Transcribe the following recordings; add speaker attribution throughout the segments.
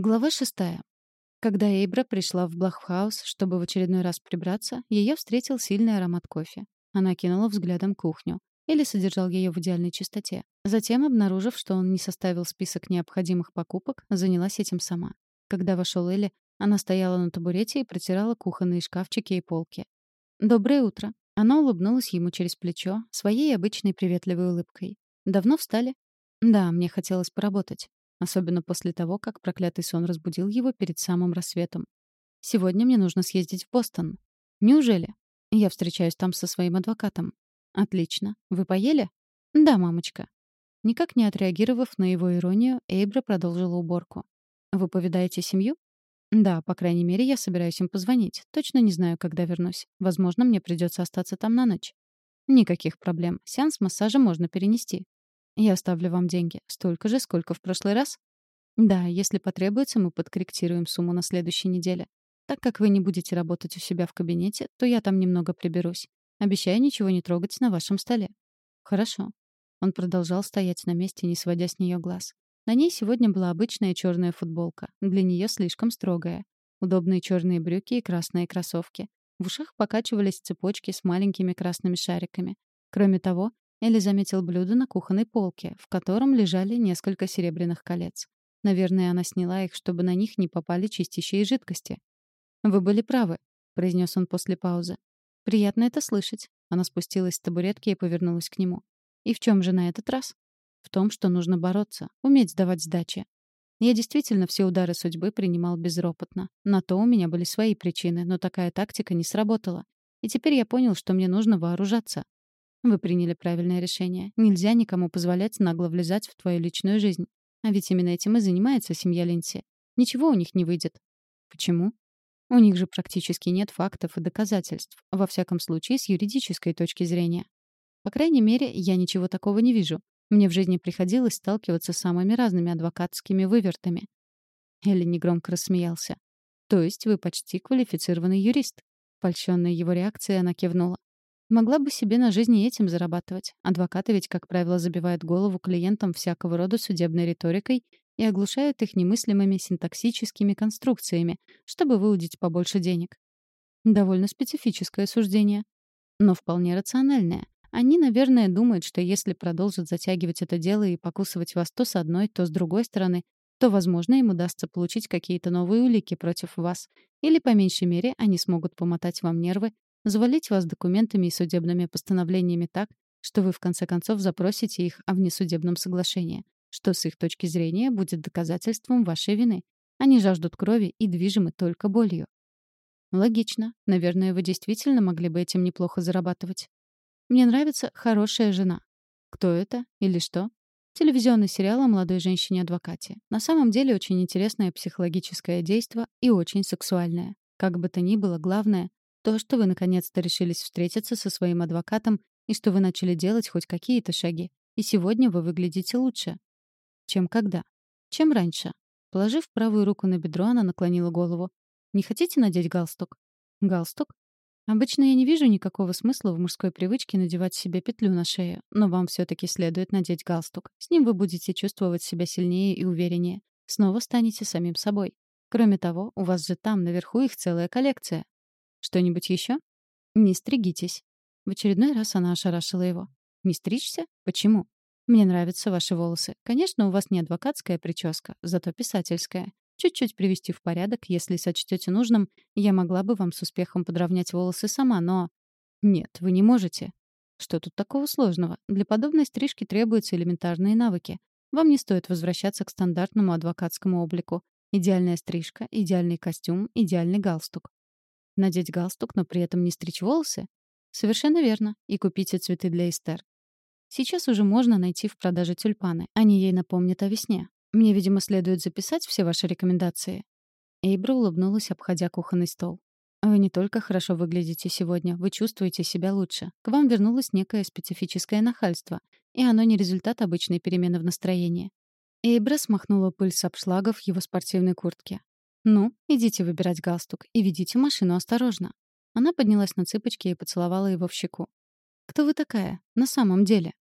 Speaker 1: Глава шестая. Когда Эйбра пришла в Блаххаус, чтобы в очередной раз прибраться, ее встретил сильный аромат кофе. Она кинула взглядом кухню. Или содержал ее в идеальной чистоте. Затем, обнаружив, что он не составил список необходимых покупок, занялась этим сама. Когда вошел Элли, она стояла на табурете и протирала кухонные шкафчики и полки. «Доброе утро». Она улыбнулась ему через плечо, своей обычной приветливой улыбкой. «Давно встали?» «Да, мне хотелось поработать». Особенно после того, как проклятый сон разбудил его перед самым рассветом. «Сегодня мне нужно съездить в Бостон». «Неужели?» «Я встречаюсь там со своим адвокатом». «Отлично. Вы поели?» «Да, мамочка». Никак не отреагировав на его иронию, Эйбра продолжила уборку. «Вы повидаете семью?» «Да, по крайней мере, я собираюсь им позвонить. Точно не знаю, когда вернусь. Возможно, мне придется остаться там на ночь». «Никаких проблем. Сеанс массажа можно перенести. Я оставлю вам деньги. Столько же, сколько в прошлый раз? Да, если потребуется, мы подкорректируем сумму на следующей неделе. Так как вы не будете работать у себя в кабинете, то я там немного приберусь. Обещаю ничего не трогать на вашем столе. Хорошо. Он продолжал стоять на месте, не сводя с нее глаз. На ней сегодня была обычная черная футболка, для нее слишком строгая. Удобные черные брюки и красные кроссовки. В ушах покачивались цепочки с маленькими красными шариками. Кроме того, Элли заметил блюдо на кухонной полке, в котором лежали несколько серебряных колец. Наверное, она сняла их, чтобы на них не попали чистящие жидкости. «Вы были правы», — произнес он после паузы. «Приятно это слышать». Она спустилась с табуретки и повернулась к нему. «И в чем же на этот раз?» «В том, что нужно бороться, уметь сдавать сдачи. Я действительно все удары судьбы принимал безропотно. На то у меня были свои причины, но такая тактика не сработала. И теперь я понял, что мне нужно вооружаться. Вы приняли правильное решение. Нельзя никому позволять нагло влезать в твою личную жизнь. А ведь именно этим и занимается семья Линси. Ничего у них не выйдет. Почему? У них же практически нет фактов и доказательств, во всяком случае с юридической точки зрения. По крайней мере, я ничего такого не вижу. Мне в жизни приходилось сталкиваться с самыми разными адвокатскими вывертами. Элли негромко рассмеялся. То есть вы почти квалифицированный юрист. Польщённая его реакцией, она кивнула. Могла бы себе на жизни этим зарабатывать. Адвокаты ведь, как правило, забивают голову клиентам всякого рода судебной риторикой и оглушают их немыслимыми синтаксическими конструкциями, чтобы выудить побольше денег. Довольно специфическое суждение. Но вполне рациональное. Они, наверное, думают, что если продолжат затягивать это дело и покусывать вас то с одной, то с другой стороны, то, возможно, им удастся получить какие-то новые улики против вас. Или, по меньшей мере, они смогут помотать вам нервы завалить вас документами и судебными постановлениями так, что вы в конце концов запросите их о внесудебном соглашении, что с их точки зрения будет доказательством вашей вины. Они жаждут крови и движимы только болью. Логично. Наверное, вы действительно могли бы этим неплохо зарабатывать. Мне нравится «Хорошая жена». Кто это или что? Телевизионный сериал о молодой женщине-адвокате. На самом деле очень интересное психологическое действо и очень сексуальное. Как бы то ни было, главное то, что вы наконец-то решились встретиться со своим адвокатом и что вы начали делать хоть какие-то шаги. И сегодня вы выглядите лучше. Чем когда? Чем раньше? Положив правую руку на бедро, она наклонила голову. «Не хотите надеть галстук?» «Галстук?» Обычно я не вижу никакого смысла в мужской привычке надевать себе петлю на шею, но вам все таки следует надеть галстук. С ним вы будете чувствовать себя сильнее и увереннее. Снова станете самим собой. Кроме того, у вас же там наверху их целая коллекция. Что-нибудь еще? Не стригитесь. В очередной раз она ошарашила его. Не стричься? Почему? Мне нравятся ваши волосы. Конечно, у вас не адвокатская прическа, зато писательская. Чуть-чуть привести в порядок, если сочтете нужным, я могла бы вам с успехом подровнять волосы сама, но... Нет, вы не можете. Что тут такого сложного? Для подобной стрижки требуются элементарные навыки. Вам не стоит возвращаться к стандартному адвокатскому облику. Идеальная стрижка, идеальный костюм, идеальный галстук. Надеть галстук, но при этом не стричь волосы? Совершенно верно. И купите цветы для Эстер. Сейчас уже можно найти в продаже тюльпаны. Они ей напомнят о весне. Мне, видимо, следует записать все ваши рекомендации. Эйбра улыбнулась, обходя кухонный стол. Вы не только хорошо выглядите сегодня, вы чувствуете себя лучше. К вам вернулось некое специфическое нахальство, и оно не результат обычной перемены в настроении. Эйбра смахнула пыль с обшлагов его спортивной куртки. «Ну, идите выбирать галстук и ведите машину осторожно». Она поднялась на цыпочки и поцеловала его в щеку. «Кто вы такая? На самом деле?»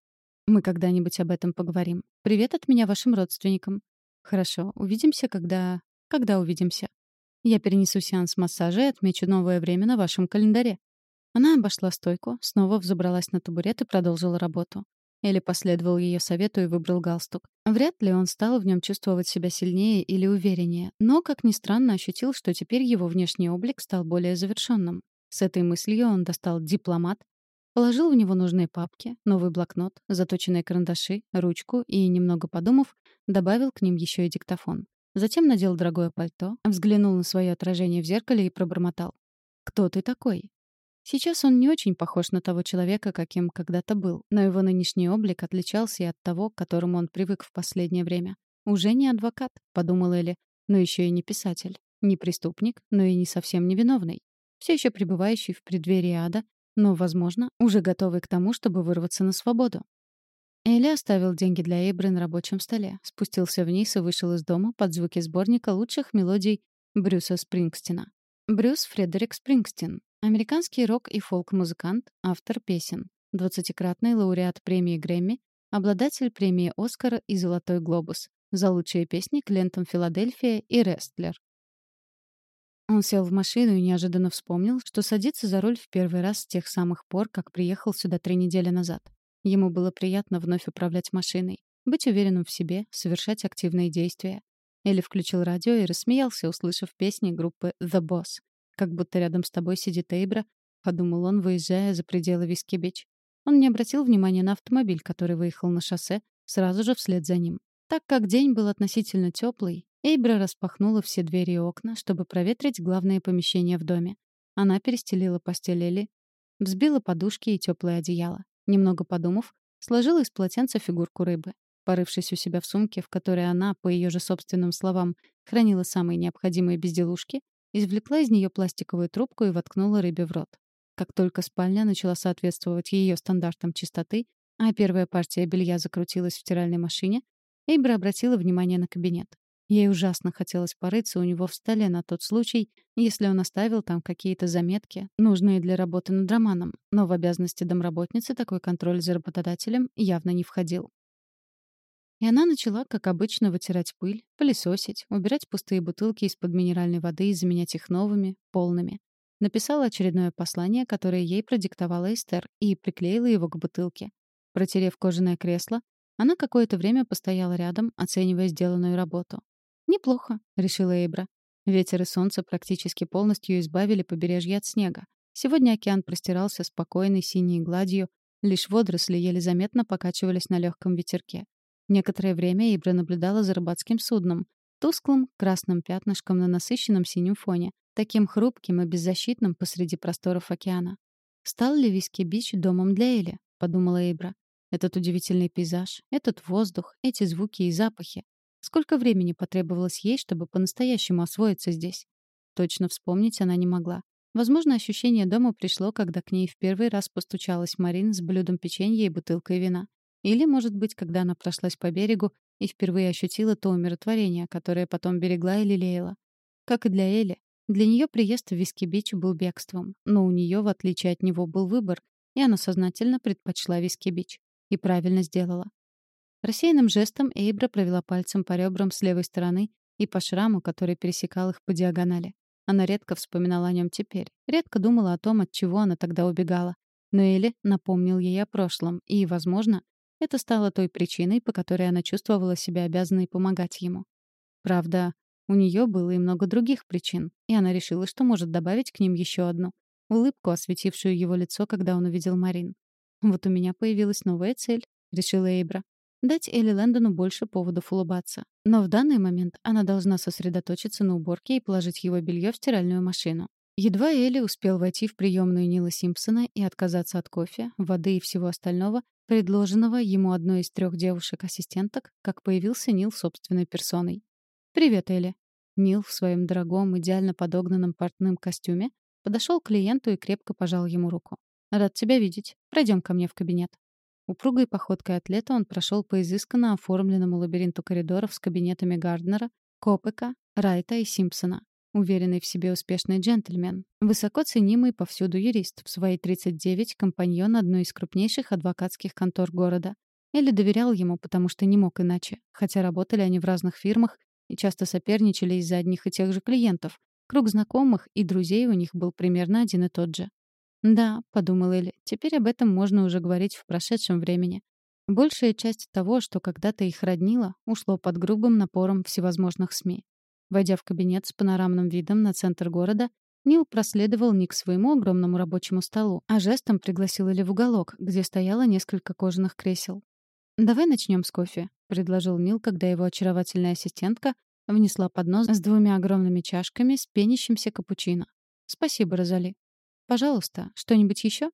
Speaker 1: «Мы когда-нибудь об этом поговорим. Привет от меня вашим родственникам». «Хорошо, увидимся, когда...» Когда увидимся? Я перенесу сеанс массажа и отмечу новое время на вашем календаре. Она обошла стойку, снова взобралась на табурет и продолжила работу. Элли последовал ее совету и выбрал галстук. Вряд ли он стал в нем чувствовать себя сильнее или увереннее, но, как ни странно, ощутил, что теперь его внешний облик стал более завершенным. С этой мыслью он достал дипломат, положил в него нужные папки, новый блокнот, заточенные карандаши, ручку и, немного подумав, добавил к ним еще и диктофон. Затем надел дорогое пальто, взглянул на свое отражение в зеркале и пробормотал. «Кто ты такой?» Сейчас он не очень похож на того человека, каким когда-то был, но его нынешний облик отличался и от того, к которому он привык в последнее время. «Уже не адвокат», — подумал Элли, но еще и не писатель, не преступник, но и не совсем невиновный. Все еще пребывающий в преддверии ада, но, возможно, уже готовый к тому, чтобы вырваться на свободу. Элли оставил деньги для Эйбры на рабочем столе, спустился вниз и вышел из дома под звуки сборника лучших мелодий Брюса Спрингстина. Брюс Фредерик Спрингстин, Американский рок- и фолк-музыкант, автор песен. Двадцатикратный лауреат премии Грэмми, обладатель премии Оскара и Золотой глобус. За лучшие песни к лентам «Филадельфия» и «Рестлер». Он сел в машину и неожиданно вспомнил, что садится за руль в первый раз с тех самых пор, как приехал сюда три недели назад. Ему было приятно вновь управлять машиной, быть уверенным в себе, совершать активные действия. Элли включил радио и рассмеялся, услышав песни группы «The Boss», как будто рядом с тобой сидит Эйбра, подумал он, выезжая за пределы Виски-Бич. Он не обратил внимания на автомобиль, который выехал на шоссе, сразу же вслед за ним. Так как день был относительно теплый, Эйбра распахнула все двери и окна, чтобы проветрить главные помещения в доме. Она перестелила постель Элли, взбила подушки и теплое одеяло. Немного подумав, сложила из полотенца фигурку рыбы. Порывшись у себя в сумке, в которой она, по ее же собственным словам, хранила самые необходимые безделушки, извлекла из нее пластиковую трубку и воткнула рыбе в рот. Как только спальня начала соответствовать ее стандартам чистоты, а первая партия белья закрутилась в стиральной машине, Эйбра обратила внимание на кабинет. Ей ужасно хотелось порыться у него в столе на тот случай, если он оставил там какие-то заметки, нужные для работы над романом, но в обязанности домработницы такой контроль за работодателем явно не входил. И она начала, как обычно, вытирать пыль, пылесосить, убирать пустые бутылки из-под минеральной воды и заменять их новыми, полными. Написала очередное послание, которое ей продиктовала Эстер, и приклеила его к бутылке. Протерев кожаное кресло, она какое-то время постояла рядом, оценивая сделанную работу. «Неплохо», — решила Эйбра. Ветер и солнце практически полностью избавили побережье от снега. Сегодня океан простирался спокойной синей гладью, лишь водоросли еле заметно покачивались на легком ветерке. Некоторое время Ибра наблюдала за рыбацким судном, тусклым красным пятнышком на насыщенном синем фоне, таким хрупким и беззащитным посреди просторов океана. «Стал ли Виски-Бич домом для Эли?» — подумала Эйбра. «Этот удивительный пейзаж, этот воздух, эти звуки и запахи. Сколько времени потребовалось ей, чтобы по-настоящему освоиться здесь?» Точно вспомнить она не могла. Возможно, ощущение дома пришло, когда к ней в первый раз постучалась Марин с блюдом печенья и бутылкой вина. Или, может быть, когда она прошлась по берегу и впервые ощутила то умиротворение, которое потом берегла и лелеяла. Как и для Эли, для нее приезд в Виски-Бич был бегством, но у нее, в отличие от него, был выбор, и она сознательно предпочла Виски-Бич. И правильно сделала. Рассеянным жестом Эйбра провела пальцем по ребрам с левой стороны и по шраму, который пересекал их по диагонали. Она редко вспоминала о нем теперь, редко думала о том, от чего она тогда убегала. Но Эли напомнил ей о прошлом, и, возможно, это стало той причиной, по которой она чувствовала себя обязанной помогать ему. Правда, у нее было и много других причин, и она решила, что может добавить к ним еще одну — улыбку, осветившую его лицо, когда он увидел Марин. «Вот у меня появилась новая цель», — решила Эйбра. Дать Элли Лэндону больше поводов улыбаться. Но в данный момент она должна сосредоточиться на уборке и положить его белье в стиральную машину. Едва Элли успел войти в приемную Нила Симпсона и отказаться от кофе, воды и всего остального, предложенного ему одной из трех девушек-ассистенток, как появился Нил собственной персоной. «Привет, Элли». Нил в своем дорогом, идеально подогнанном портным костюме подошел к клиенту и крепко пожал ему руку. «Рад тебя видеть. Пройдем ко мне в кабинет». Упругой походкой атлета он прошел по изысканно оформленному лабиринту коридоров с кабинетами Гарднера, Копека, Райта и Симпсона. Уверенный в себе успешный джентльмен. Высоко ценимый повсюду юрист. В свои 39 компаньон одной из крупнейших адвокатских контор города. Элли доверял ему, потому что не мог иначе. Хотя работали они в разных фирмах и часто соперничали из-за одних и тех же клиентов. Круг знакомых и друзей у них был примерно один и тот же. «Да», — подумал Элли, — «теперь об этом можно уже говорить в прошедшем времени». Большая часть того, что когда-то их роднило, ушло под грубым напором всевозможных СМИ. Войдя в кабинет с панорамным видом на центр города, Нил проследовал не к своему огромному рабочему столу, а жестом пригласил Элли в уголок, где стояло несколько кожаных кресел. «Давай начнем с кофе», — предложил Нил, когда его очаровательная ассистентка внесла поднос с двумя огромными чашками с пенящимся капучино. «Спасибо, Розали». «Пожалуйста, что-нибудь еще?»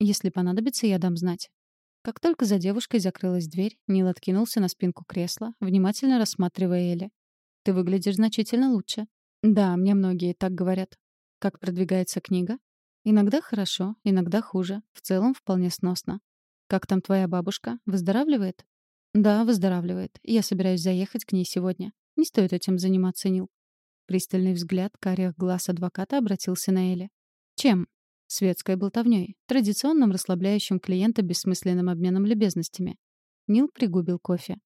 Speaker 1: «Если понадобится, я дам знать». Как только за девушкой закрылась дверь, Нил откинулся на спинку кресла, внимательно рассматривая Элли. «Ты выглядишь значительно лучше». «Да, мне многие так говорят». «Как продвигается книга?» «Иногда хорошо, иногда хуже. В целом вполне сносно». «Как там твоя бабушка? Выздоравливает?» «Да, выздоравливает. Я собираюсь заехать к ней сегодня. Не стоит этим заниматься, Нил». Пристальный взгляд карих глаз адвоката обратился на Элли. «Чем?» Светской болтовнёй, традиционным расслабляющим клиента бессмысленным обменом любезностями. Нил пригубил кофе.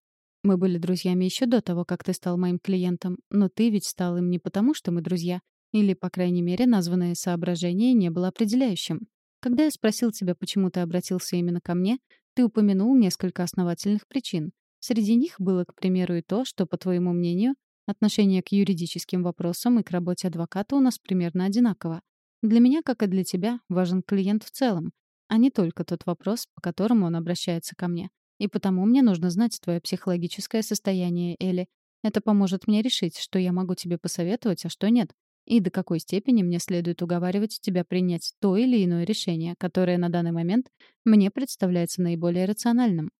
Speaker 1: «Мы были друзьями еще до того, как ты стал моим клиентом, но ты ведь стал им не потому, что мы друзья. Или, по крайней мере, названное соображение не было определяющим. Когда я спросил тебя, почему ты обратился именно ко мне, ты упомянул несколько основательных причин. Среди них было, к примеру, и то, что, по твоему мнению, отношение к юридическим вопросам и к работе адвоката у нас примерно одинаково. Для меня, как и для тебя, важен клиент в целом, а не только тот вопрос, по которому он обращается ко мне. И потому мне нужно знать твое психологическое состояние, Элли. Это поможет мне решить, что я могу тебе посоветовать, а что нет. И до какой степени мне следует уговаривать тебя принять то или иное решение, которое на данный момент мне представляется наиболее рациональным.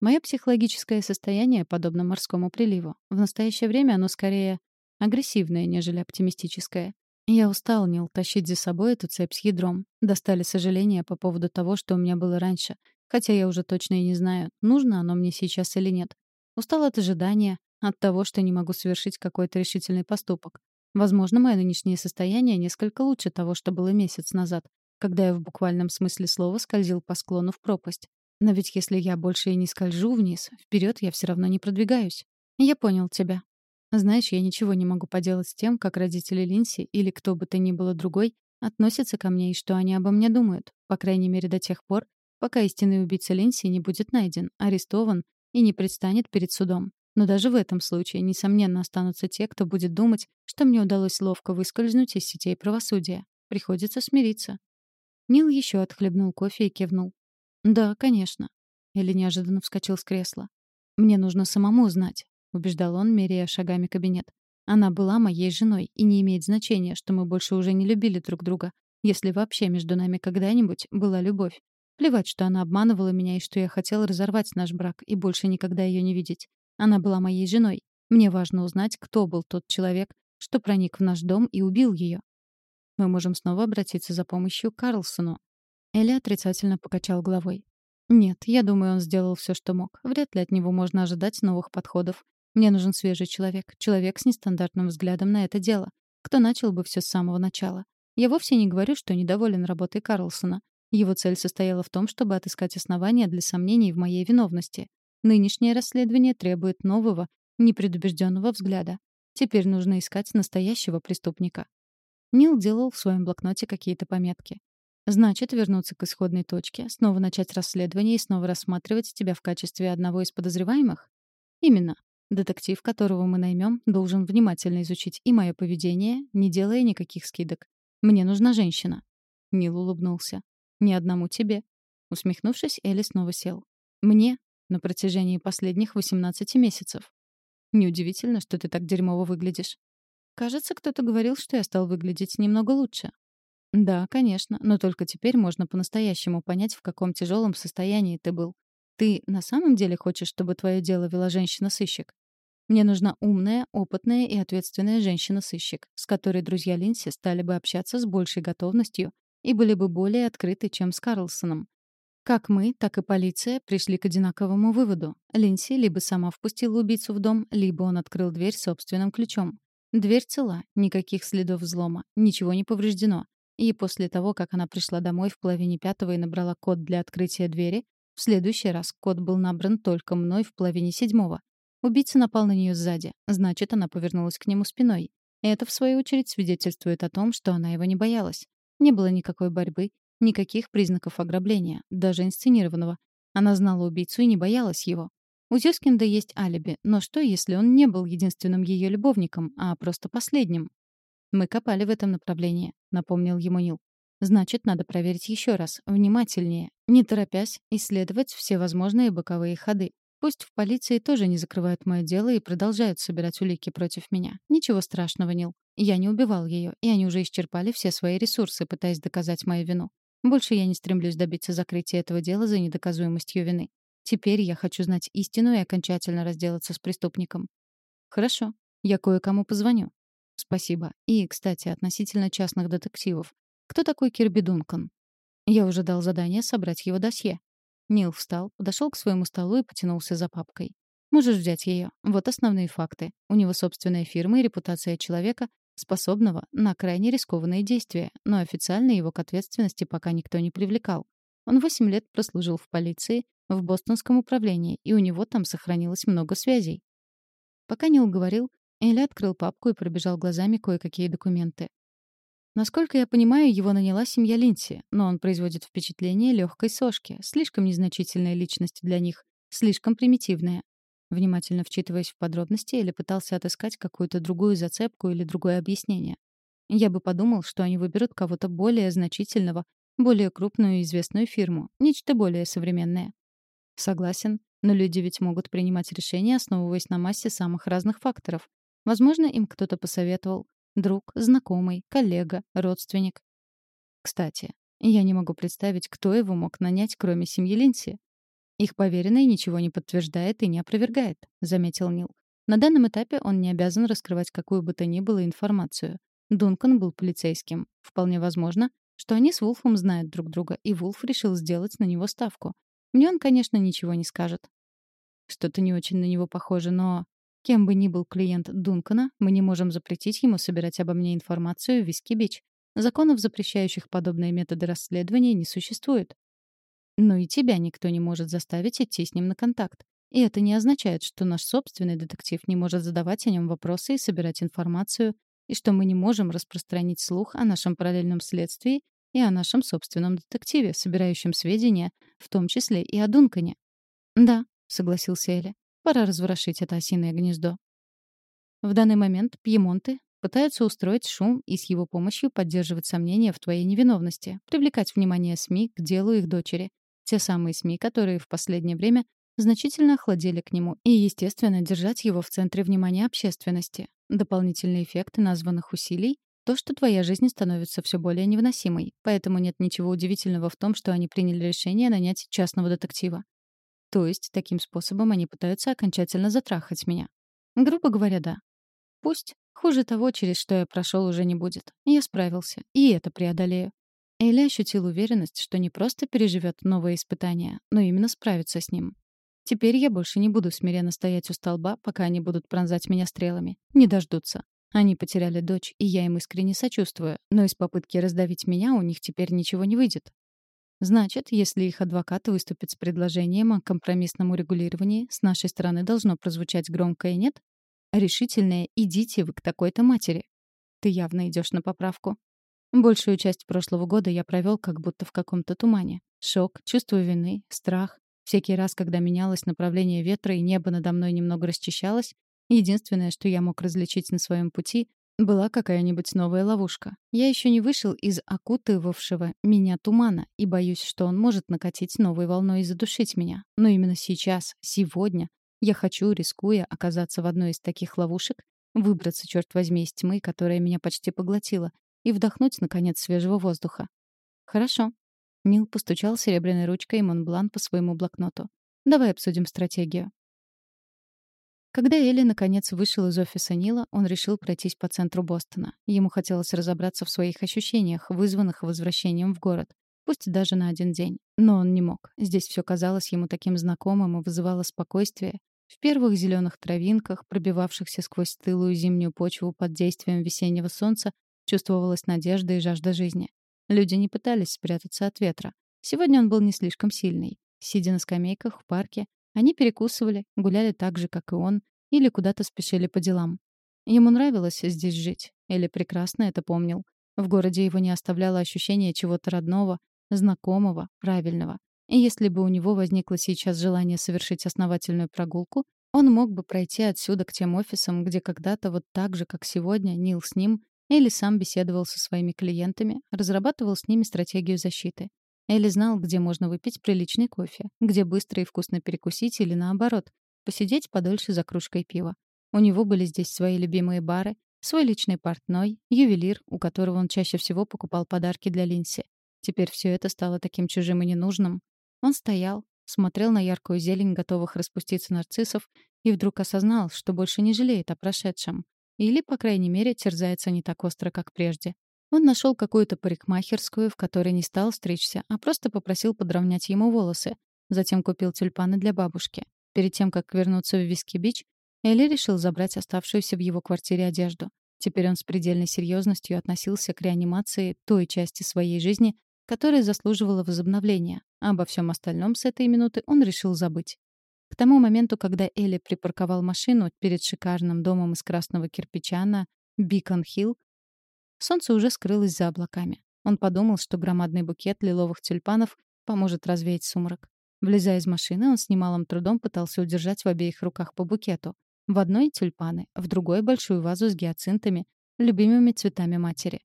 Speaker 1: Мое психологическое состояние подобно морскому приливу. В настоящее время оно скорее агрессивное, нежели оптимистическое. Я устал, Нил, тащить за собой эту цепь с ядром. Достали сожаления по поводу того, что у меня было раньше. Хотя я уже точно и не знаю, нужно оно мне сейчас или нет. Устал от ожидания, от того, что не могу совершить какой-то решительный поступок. Возможно, мое нынешнее состояние несколько лучше того, что было месяц назад, когда я в буквальном смысле слова скользил по склону в пропасть. Но ведь если я больше и не скольжу вниз, вперед я все равно не продвигаюсь. Я понял тебя. Знаешь, я ничего не могу поделать с тем, как родители Линси или кто бы то ни было другой относятся ко мне и что они обо мне думают, по крайней мере до тех пор, пока истинный убийца Линси не будет найден, арестован и не предстанет перед судом. Но даже в этом случае, несомненно, останутся те, кто будет думать, что мне удалось ловко выскользнуть из сетей правосудия. Приходится смириться. Нил еще отхлебнул кофе и кивнул. «Да, конечно». Или неожиданно вскочил с кресла. «Мне нужно самому знать, — убеждал он, меряя шагами кабинет. «Она была моей женой, и не имеет значения, что мы больше уже не любили друг друга, если вообще между нами когда-нибудь была любовь. Плевать, что она обманывала меня и что я хотел разорвать наш брак и больше никогда ее не видеть. Она была моей женой. Мне важно узнать, кто был тот человек, что проник в наш дом и убил ее. Мы можем снова обратиться за помощью к Карлсону. Элли отрицательно покачал головой. Нет, я думаю, он сделал все, что мог. Вряд ли от него можно ожидать новых подходов. Мне нужен свежий человек, человек с нестандартным взглядом на это дело, кто начал бы все с самого начала. Я вовсе не говорю, что недоволен работой Карлсона. Его цель состояла в том, чтобы отыскать основания для сомнений в моей виновности. Нынешнее расследование требует нового, непредубежденного взгляда. Теперь нужно искать настоящего преступника. Нил делал в своем блокноте какие-то пометки. Значит, вернуться к исходной точке, снова начать расследование и снова рассматривать тебя в качестве одного из подозреваемых? Именно. Детектив, которого мы наймем, должен внимательно изучить и мое поведение, не делая никаких скидок. Мне нужна женщина. Нил улыбнулся. Ни одному тебе. Усмехнувшись, Элли снова сел. Мне на протяжении последних 18 месяцев. Неудивительно, что ты так дерьмово выглядишь. Кажется, кто-то говорил, что я стал выглядеть немного лучше. Да, конечно, но только теперь можно по-настоящему понять, в каком тяжелом состоянии ты был. Ты на самом деле хочешь, чтобы твое дело вела женщина-сыщик? Мне нужна умная, опытная и ответственная женщина-сыщик, с которой друзья Линси стали бы общаться с большей готовностью и были бы более открыты, чем с Карлсоном. Как мы, так и полиция пришли к одинаковому выводу. Линси либо сама впустила убийцу в дом, либо он открыл дверь собственным ключом. Дверь цела, никаких следов взлома, ничего не повреждено. И после того, как она пришла домой в половине пятого и набрала код для открытия двери, в следующий раз код был набран только мной в половине седьмого. Убийца напал на нее сзади, значит, она повернулась к нему спиной. Это, в свою очередь, свидетельствует о том, что она его не боялась. Не было никакой борьбы, никаких признаков ограбления, даже инсценированного. Она знала убийцу и не боялась его. У Зюскинда есть алиби, но что, если он не был единственным ее любовником, а просто последним? «Мы копали в этом направлении», — напомнил ему Нил. «Значит, надо проверить еще раз, внимательнее, не торопясь исследовать все возможные боковые ходы. Пусть в полиции тоже не закрывают мое дело и продолжают собирать улики против меня. Ничего страшного, Нил. Я не убивал ее, и они уже исчерпали все свои ресурсы, пытаясь доказать мою вину. Больше я не стремлюсь добиться закрытия этого дела за недоказуемостью вины. Теперь я хочу знать истину и окончательно разделаться с преступником. Хорошо. Я кое-кому позвоню. Спасибо. И, кстати, относительно частных детективов. Кто такой Кирби Дункан? Я уже дал задание собрать его досье. Нил встал, подошел к своему столу и потянулся за папкой. Можешь взять ее. Вот основные факты. У него собственная фирма и репутация человека, способного на крайне рискованные действия, но официально его к ответственности пока никто не привлекал. Он восемь лет прослужил в полиции, в бостонском управлении, и у него там сохранилось много связей. Пока Нил говорил, Элли открыл папку и пробежал глазами кое-какие документы. Насколько я понимаю, его наняла семья Линси, но он производит впечатление легкой сошки, слишком незначительная личность для них, слишком примитивная. Внимательно вчитываясь в подробности, Элли пытался отыскать какую-то другую зацепку или другое объяснение. Я бы подумал, что они выберут кого-то более значительного, более крупную и известную фирму, нечто более современное. Согласен, но люди ведь могут принимать решения, основываясь на массе самых разных факторов. Возможно, им кто-то посоветовал. Друг, знакомый, коллега, родственник. Кстати, я не могу представить, кто его мог нанять, кроме семьи Линси. Их поверенный ничего не подтверждает и не опровергает, заметил Нил. На данном этапе он не обязан раскрывать какую бы то ни было информацию. Дункан был полицейским. Вполне возможно, что они с Вулфом знают друг друга, и Вулф решил сделать на него ставку. Мне он, конечно, ничего не скажет. Что-то не очень на него похоже, но... Кем бы ни был клиент Дункана, мы не можем запретить ему собирать обо мне информацию в Виски-Бич. Законов, запрещающих подобные методы расследования, не существует. Но и тебя никто не может заставить идти с ним на контакт. И это не означает, что наш собственный детектив не может задавать о нем вопросы и собирать информацию, и что мы не можем распространить слух о нашем параллельном следствии и о нашем собственном детективе, собирающем сведения, в том числе и о Дункане. «Да», — согласился Эля, — «пора разворошить это осиное гнездо». В данный момент Пьемонты пытаются устроить шум и с его помощью поддерживать сомнения в твоей невиновности, привлекать внимание СМИ к делу их дочери. Те самые СМИ, которые в последнее время значительно охладели к нему и, естественно, держать его в центре внимания общественности. Дополнительный эффект названных усилий то, что твоя жизнь становится все более невыносимой, поэтому нет ничего удивительного в том, что они приняли решение нанять частного детектива. То есть, таким способом они пытаются окончательно затрахать меня. Грубо говоря, да. Пусть. Хуже того, через что я прошел, уже не будет. Я справился. И это преодолею. Элли ощутил уверенность, что не просто переживет новое испытание, но именно справится с ним. Теперь я больше не буду смиренно стоять у столба, пока они будут пронзать меня стрелами. Не дождутся. Они потеряли дочь, и я им искренне сочувствую, но из попытки раздавить меня у них теперь ничего не выйдет. Значит, если их адвокат выступит с предложением о компромиссном урегулировании, с нашей стороны должно прозвучать громкое «нет»? Решительное «идите вы к такой-то матери». Ты явно идешь на поправку. Большую часть прошлого года я провел как будто в каком-то тумане. Шок, чувство вины, страх. Всякий раз, когда менялось направление ветра и небо надо мной немного расчищалось, Единственное, что я мог различить на своем пути, была какая-нибудь новая ловушка. Я еще не вышел из окутывавшего меня тумана и боюсь, что он может накатить новой волной и задушить меня. Но именно сейчас, сегодня, я хочу, рискуя оказаться в одной из таких ловушек, выбраться, черт возьми, из тьмы, которая меня почти поглотила, и вдохнуть, наконец, свежего воздуха. «Хорошо». Нил постучал серебряной ручкой Монблан по своему блокноту. «Давай обсудим стратегию». Когда Элли наконец вышел из офиса Нила, он решил пройтись по центру Бостона. Ему хотелось разобраться в своих ощущениях, вызванных возвращением в город. Пусть даже на один день. Но он не мог. Здесь все казалось ему таким знакомым и вызывало спокойствие. В первых зеленых травинках, пробивавшихся сквозь стылую зимнюю почву под действием весеннего солнца, чувствовалась надежда и жажда жизни. Люди не пытались спрятаться от ветра. Сегодня он был не слишком сильный. Сидя на скамейках в парке, они перекусывали, гуляли так же, как и он, или куда-то спешили по делам. Ему нравилось здесь жить, Элли прекрасно это помнил. В городе его не оставляло ощущение чего-то родного, знакомого, правильного. И если бы у него возникло сейчас желание совершить основательную прогулку, он мог бы пройти отсюда к тем офисам, где когда-то вот так же, как сегодня, Нил с ним или сам беседовал со своими клиентами, разрабатывал с ними стратегию защиты. Элли знал, где можно выпить приличный кофе, где быстро и вкусно перекусить или, наоборот, посидеть подольше за кружкой пива. У него были здесь свои любимые бары, свой личный портной, ювелир, у которого он чаще всего покупал подарки для Линси. Теперь все это стало таким чужим и ненужным. Он стоял, смотрел на яркую зелень готовых распуститься нарциссов и вдруг осознал, что больше не жалеет о прошедшем. Или, по крайней мере, терзается не так остро, как прежде. Он нашел какую-то парикмахерскую, в которой не стал стричься, а просто попросил подровнять ему волосы. Затем купил тюльпаны для бабушки. Перед тем, как вернуться в Виски-Бич, Элли решил забрать оставшуюся в его квартире одежду. Теперь он с предельной серьезностью относился к реанимации той части своей жизни, которая заслуживала возобновления, а обо всем остальном с этой минуты он решил забыть. К тому моменту, когда Элли припарковал машину перед шикарным домом из красного кирпича на Бикон-Хилл, солнце уже скрылось за облаками. Он подумал, что громадный букет лиловых тюльпанов поможет развеять сумрак. Влезая из машины, он с немалым трудом пытался удержать в обеих руках по букету. В одной — тюльпаны, в другой — большую вазу с гиацинтами, любимыми цветами матери.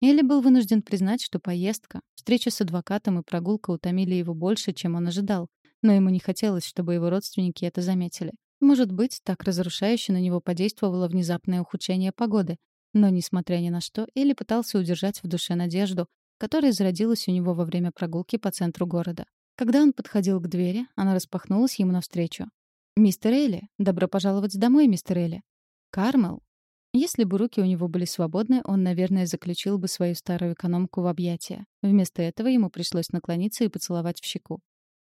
Speaker 1: Элли был вынужден признать, что поездка, встреча с адвокатом и прогулка утомили его больше, чем он ожидал, но ему не хотелось, чтобы его родственники это заметили. Может быть, так разрушающе на него подействовало внезапное ухудшение погоды. Но, несмотря ни на что, Элли пытался удержать в душе надежду, которая зародилась у него во время прогулки по центру города. Когда он подходил к двери, она распахнулась ему навстречу. «Мистер Элли, добро пожаловать домой, мистер Элли». «Кармел». Если бы руки у него были свободны, он, наверное, заключил бы свою старую экономку в объятия. Вместо этого ему пришлось наклониться и поцеловать в щеку.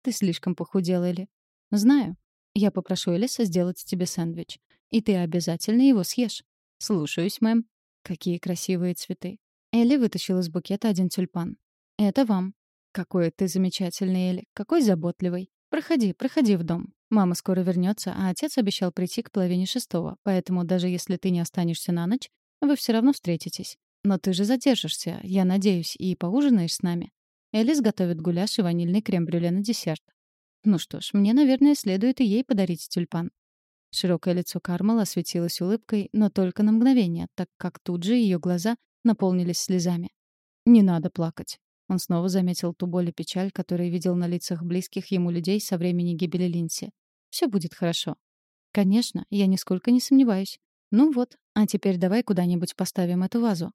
Speaker 1: «Ты слишком похудел, Элли». «Знаю. Я попрошу Элиса сделать тебе сэндвич. И ты обязательно его съешь». «Слушаюсь, мэм». «Какие красивые цветы». Элли вытащил из букета один тюльпан. «Это вам». «Какой ты замечательный, Элли. Какой заботливый. Проходи, проходи в дом. Мама скоро вернется, а отец обещал прийти к половине шестого, поэтому даже если ты не останешься на ночь, вы все равно встретитесь. Но ты же задержишься, я надеюсь, и поужинаешь с нами. Элис готовит гуляш и ванильный крем-брюле на десерт. Ну что ж, мне, наверное, следует и ей подарить тюльпан. Широкое лицо Кармела осветилось улыбкой, но только на мгновение, так как тут же ее глаза наполнились слезами. «Не надо плакать. Он снова заметил ту боль и печаль, которые видел на лицах близких ему людей со времени гибели Линси. Все будет хорошо. Конечно, я нисколько не сомневаюсь. Ну вот, а теперь давай куда-нибудь поставим эту вазу.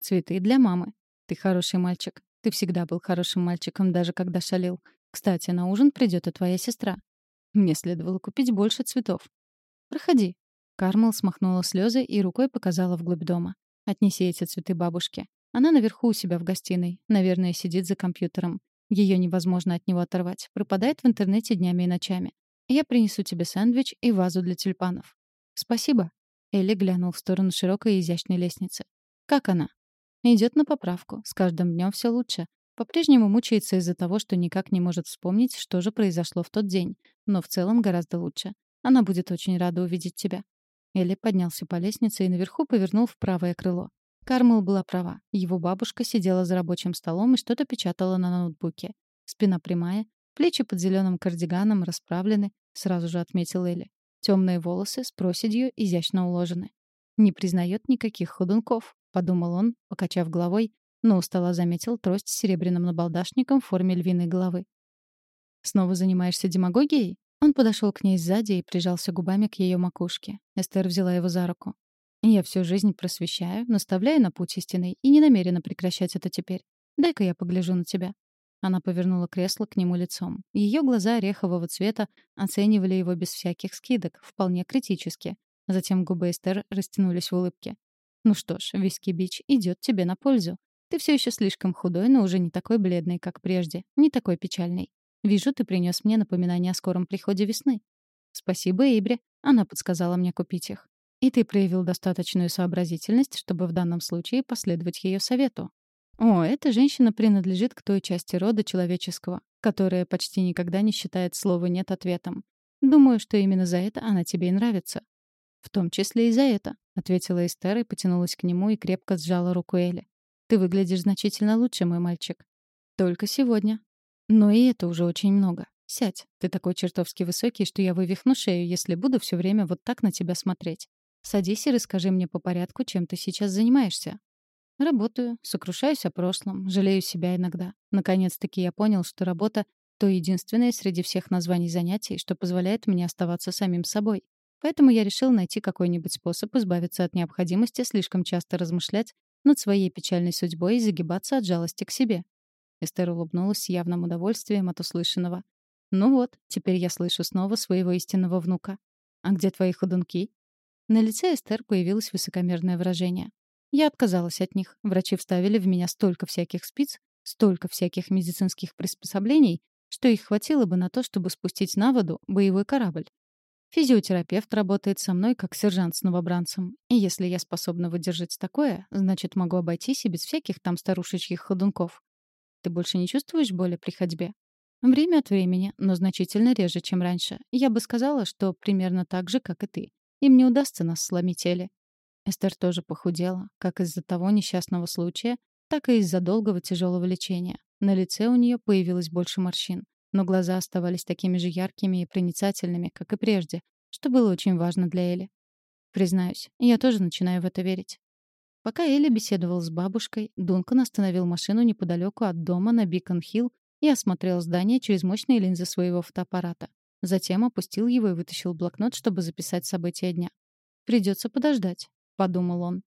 Speaker 1: Цветы для мамы. Ты хороший мальчик. Ты всегда был хорошим мальчиком, даже когда шалил. Кстати, на ужин придет и твоя сестра. Мне следовало купить больше цветов. Проходи. Кармел смахнула слезы и рукой показала вглубь дома. Отнеси эти цветы бабушке. Она наверху у себя в гостиной. Наверное, сидит за компьютером. Ее невозможно от него оторвать. Пропадает в интернете днями и ночами. Я принесу тебе сэндвич и вазу для тюльпанов». «Спасибо». Элли глянул в сторону широкой и изящной лестницы. «Как она?» Идет на поправку. С каждым днем все лучше. По-прежнему мучается из-за того, что никак не может вспомнить, что же произошло в тот день. Но в целом гораздо лучше. Она будет очень рада увидеть тебя». Элли поднялся по лестнице и наверху повернул в правое крыло. Кармел была права. Его бабушка сидела за рабочим столом и что-то печатала на ноутбуке. Спина прямая, плечи под зеленым кардиганом расправлены, сразу же отметил Элли. Темные волосы с проседью изящно уложены. Не признает никаких ходунков, подумал он, покачав головой, но у стола заметил трость с серебряным набалдашником в форме львиной головы. «Снова занимаешься демагогией?» Он подошел к ней сзади и прижался губами к ее макушке. Эстер взяла его за руку. «Я всю жизнь просвещаю, наставляю на путь истинный и не намерена прекращать это теперь. Дай-ка я погляжу на тебя». Она повернула кресло к нему лицом. Ее глаза орехового цвета оценивали его без всяких скидок, вполне критически. Затем губы Эстер растянулись в улыбке. «Ну что ж, виски бич идет тебе на пользу. Ты все еще слишком худой, но уже не такой бледный, как прежде, не такой печальный. Вижу, ты принес мне напоминание о скором приходе весны. Спасибо, Эйбре. Она подсказала мне купить их. И ты проявил достаточную сообразительность, чтобы в данном случае последовать ее совету. О, эта женщина принадлежит к той части рода человеческого, которая почти никогда не считает слово «нет» ответом. Думаю, что именно за это она тебе и нравится. «В том числе и за это», — ответила Эстер и потянулась к нему и крепко сжала руку Эли. «Ты выглядишь значительно лучше, мой мальчик». «Только сегодня». «Но и это уже очень много. Сядь. Ты такой чертовски высокий, что я вывихну шею, если буду все время вот так на тебя смотреть. Садись и расскажи мне по порядку, чем ты сейчас занимаешься». Работаю, сокрушаюсь о прошлом, жалею себя иногда. Наконец-таки я понял, что работа — то единственное среди всех названий занятий, что позволяет мне оставаться самим собой. Поэтому я решил найти какой-нибудь способ избавиться от необходимости слишком часто размышлять над своей печальной судьбой и загибаться от жалости к себе. Эстер улыбнулась с явным удовольствием от услышанного. «Ну вот, теперь я слышу снова своего истинного внука. А где твои ходунки?» На лице Эстер появилось высокомерное выражение. Я отказалась от них. Врачи вставили в меня столько всяких спиц, столько всяких медицинских приспособлений, что их хватило бы на то, чтобы спустить на воду боевой корабль. Физиотерапевт работает со мной как сержант с новобранцем. И если я способна выдержать такое, значит, могу обойтись и без всяких там старушечьих ходунков. Ты больше не чувствуешь боли при ходьбе? Время от времени, но значительно реже, чем раньше. Я бы сказала, что примерно так же, как и ты. Им не удастся нас сломить, Элли. Эстер тоже похудела, как из-за того несчастного случая, так и из-за долгого тяжелого лечения. На лице у нее появилось больше морщин, но глаза оставались такими же яркими и проницательными, как и прежде, что было очень важно для Эли. Признаюсь, я тоже начинаю в это верить. Пока Элли беседовал с бабушкой, Дункан остановил машину неподалеку от дома на Бикон-Хилл и осмотрел здание через мощные линзы своего фотоаппарата. Затем опустил его и вытащил блокнот, чтобы записать события дня. Придется подождать подумал он.